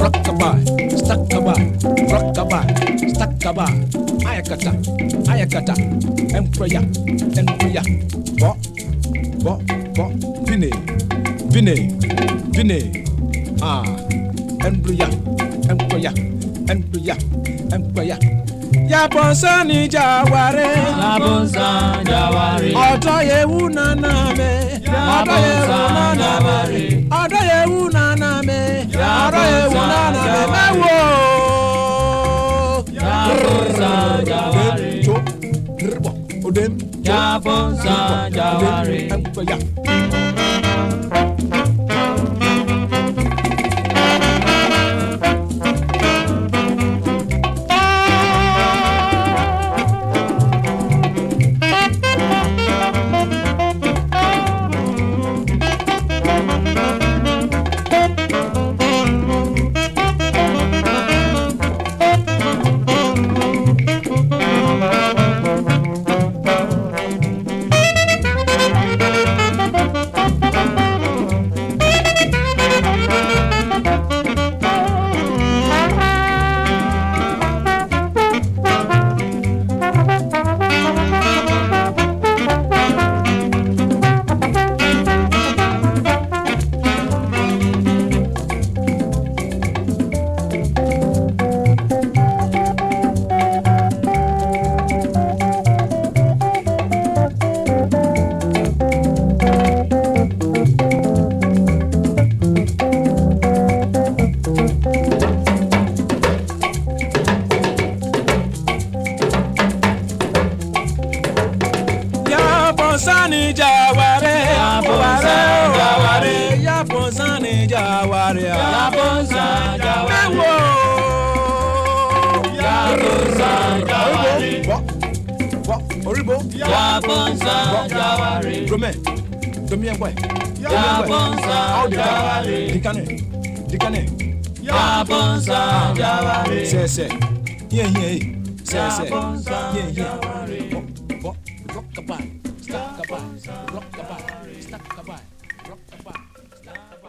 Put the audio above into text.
Rockabye, stackabye, rockabye, stackabye. Ayakata, ayakata, emperor, emperor. Bo, bo, bo, vine, vine, vine. Ah, emperor, emperor, emperor, emperor. Ya Yabonsa ni Jaware. Yabonsa Jaware. Ọ̀dọ́ Yehu nana me. Ọ̀dọ́ Yehu nana me. Ọ̀dọ́ Yehu nana me. Ọ̀dọ́ Yehu nana me. Mẹ́wò. Yabonsa Jaware. Odem. Yabonsa Jaware. Bonsani Jaware. La Bonsani Jaware. Ya Bonsani Jaware. La Bonsani Jaware. Ewo. Ya Bonsani Jaware. Oribo. Ya Bonsani Jaware. Rome. Domi Egwe. Ya Bonsani Jaware. Dikane. Dikane. Ya Bonsani Jaware. Sese. Yeye. Sese. Yeye. Bọ́ bọ́ kaba. rock the body, stop the body, rock the body, stop